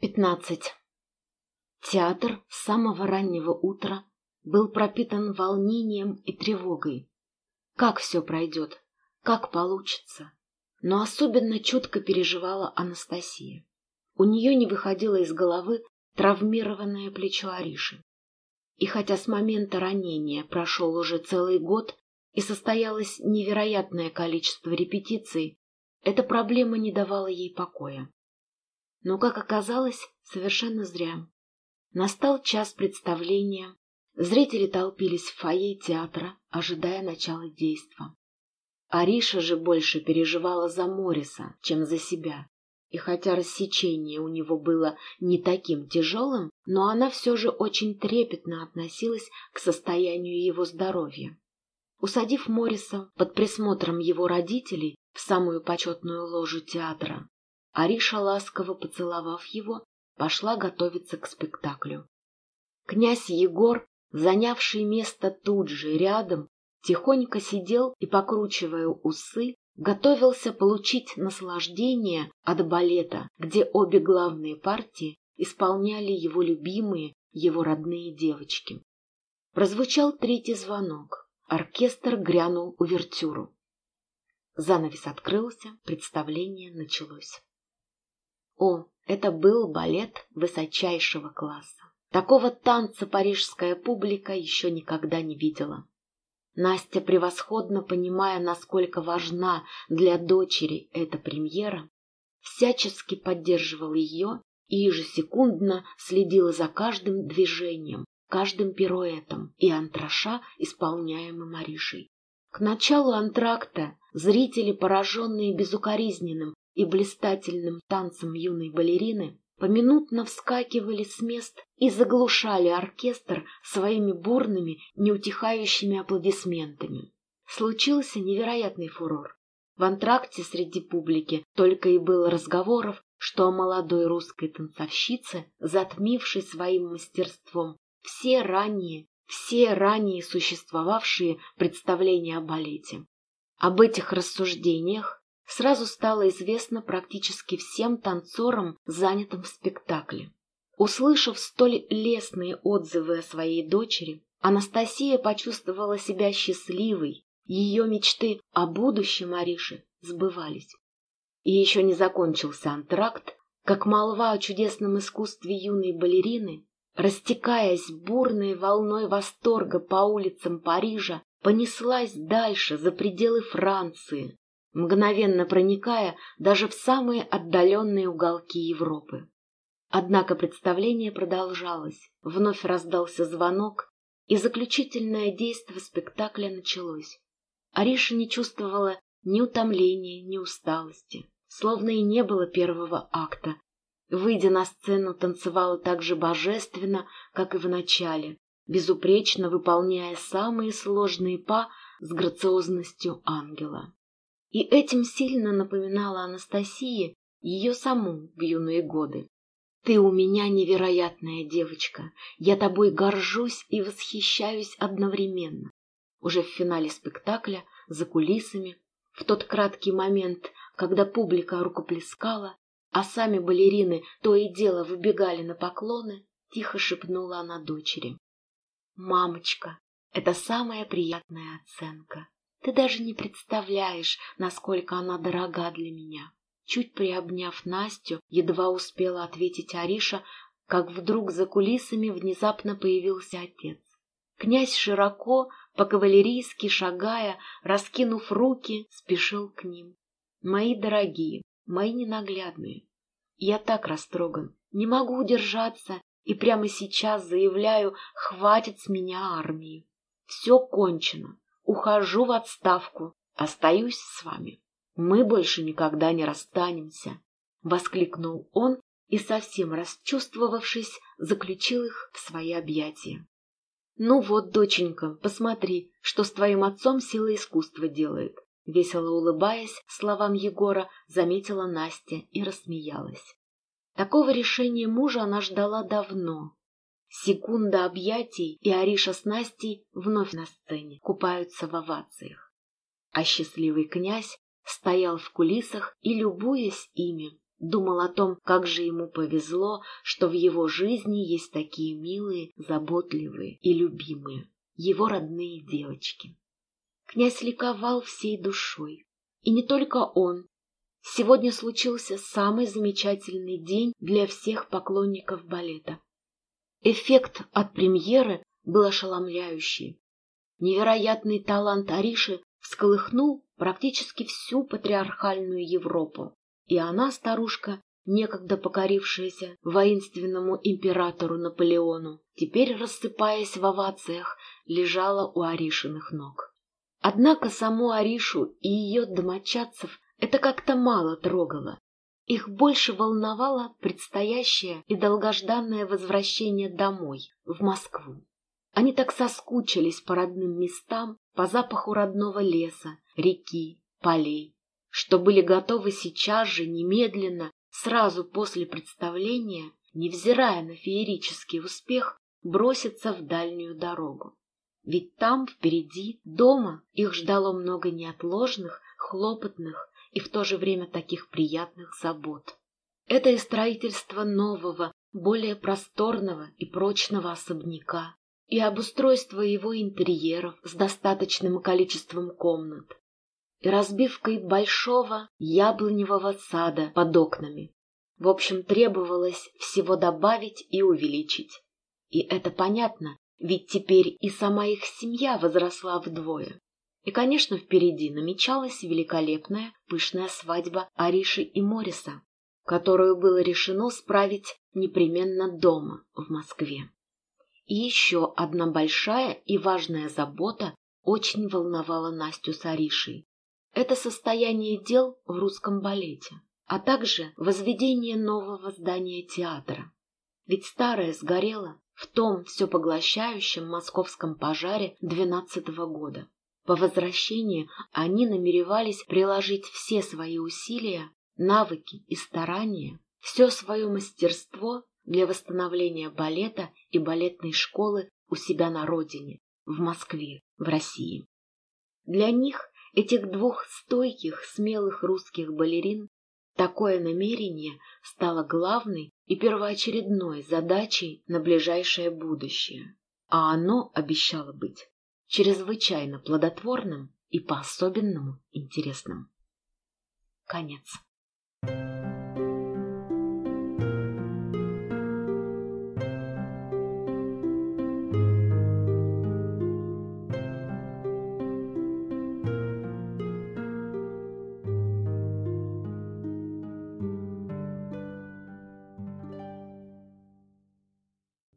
Пятнадцать. Театр с самого раннего утра был пропитан волнением и тревогой. Как все пройдет, как получится. Но особенно чутко переживала Анастасия. У нее не выходило из головы травмированное плечо Ариши. И хотя с момента ранения прошел уже целый год и состоялось невероятное количество репетиций, эта проблема не давала ей покоя. Но, как оказалось, совершенно зря. Настал час представления. Зрители толпились в фойе театра, ожидая начала действа. Ариша же больше переживала за Мориса, чем за себя. И хотя рассечение у него было не таким тяжелым, но она все же очень трепетно относилась к состоянию его здоровья. Усадив Мориса под присмотром его родителей в самую почетную ложу театра, Ариша, ласково поцеловав его, пошла готовиться к спектаклю. Князь Егор, занявший место тут же рядом, тихонько сидел и, покручивая усы, готовился получить наслаждение от балета, где обе главные партии исполняли его любимые, его родные девочки. Прозвучал третий звонок. Оркестр грянул увертюру. Занавес открылся, представление началось. О, это был балет высочайшего класса. Такого танца парижская публика еще никогда не видела. Настя, превосходно понимая, насколько важна для дочери эта премьера, всячески поддерживала ее и ежесекундно следила за каждым движением, каждым пируэтом и антраша, исполняемым Маришей. К началу антракта зрители, пораженные безукоризненным и блистательным танцем юной балерины, поминутно вскакивали с мест и заглушали оркестр своими бурными, неутихающими аплодисментами. Случился невероятный фурор. В антракте среди публики только и было разговоров, что о молодой русской танцовщице, затмившей своим мастерством все ранее, все ранее существовавшие представления о балете. Об этих рассуждениях сразу стало известно практически всем танцорам, занятым в спектакле. Услышав столь лестные отзывы о своей дочери, Анастасия почувствовала себя счастливой, ее мечты о будущем Ариши сбывались. И еще не закончился антракт, как молва о чудесном искусстве юной балерины, растекаясь бурной волной восторга по улицам Парижа, понеслась дальше, за пределы Франции, мгновенно проникая даже в самые отдаленные уголки Европы. Однако представление продолжалось, вновь раздался звонок, и заключительное действие спектакля началось. Ариша не чувствовала ни утомления, ни усталости, словно и не было первого акта. Выйдя на сцену, танцевала так же божественно, как и в начале, безупречно выполняя самые сложные па с грациозностью ангела. И этим сильно напоминала Анастасия ее саму в юные годы. «Ты у меня невероятная девочка. Я тобой горжусь и восхищаюсь одновременно». Уже в финале спектакля, за кулисами, в тот краткий момент, когда публика рукоплескала, а сами балерины то и дело выбегали на поклоны, тихо шепнула она дочери. «Мамочка, это самая приятная оценка. Ты даже не представляешь, насколько она дорога для меня. Чуть приобняв Настю, едва успела ответить Ариша, как вдруг за кулисами внезапно появился отец. Князь широко, по-кавалерийски шагая, раскинув руки, спешил к ним. Мои дорогие, мои ненаглядные, я так растроган, не могу удержаться и прямо сейчас заявляю, хватит с меня армии. Все кончено. Ухожу в отставку, остаюсь с вами. Мы больше никогда не расстанемся, — воскликнул он и, совсем расчувствовавшись, заключил их в свои объятия. «Ну вот, доченька, посмотри, что с твоим отцом сила искусства делает», — весело улыбаясь словам Егора, заметила Настя и рассмеялась. Такого решения мужа она ждала давно, Секунда объятий, и Ариша с Настей вновь на сцене, купаются в овациях. А счастливый князь стоял в кулисах и, любуясь ими, Думал о том, как же ему повезло, что в его жизни есть такие милые, заботливые и любимые, его родные девочки. Князь ликовал всей душой. И не только он. Сегодня случился самый замечательный день для всех поклонников балета. Эффект от премьеры был ошеломляющий. Невероятный талант Ариши всколыхнул практически всю патриархальную Европу. И она, старушка, некогда покорившаяся воинственному императору Наполеону, теперь, рассыпаясь в овациях, лежала у Аришиных ног. Однако саму Аришу и ее домочадцев это как-то мало трогало. Их больше волновало предстоящее и долгожданное возвращение домой, в Москву. Они так соскучились по родным местам, по запаху родного леса, реки, полей, что были готовы сейчас же, немедленно, сразу после представления, невзирая на феерический успех, броситься в дальнюю дорогу. Ведь там, впереди, дома, их ждало много неотложных, хлопотных и в то же время таких приятных забот. Это и строительство нового, более просторного и прочного особняка, и обустройство его интерьеров с достаточным количеством комнат, и разбивкой большого яблоневого сада под окнами. В общем, требовалось всего добавить и увеличить. И это понятно, ведь теперь и сама их семья возросла вдвое. И, конечно, впереди намечалась великолепная пышная свадьба Ариши и Мориса, которую было решено справить непременно дома, в Москве. И еще одна большая и важная забота очень волновала Настю с Аришей. Это состояние дел в русском балете, а также возведение нового здания театра. Ведь старое сгорело, в том все поглощающем московском пожаре двенадцатого года. По возвращении они намеревались приложить все свои усилия, навыки и старания, все свое мастерство для восстановления балета и балетной школы у себя на родине, в Москве, в России. Для них, этих двух стойких, смелых русских балерин, такое намерение стало главной и первоочередной задачей на ближайшее будущее, а оно обещало быть чрезвычайно плодотворным и по-особенному интересным. Конец.